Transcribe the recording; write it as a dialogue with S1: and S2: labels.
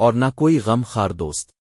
S1: اور نہ کوئی غم خار دوست۔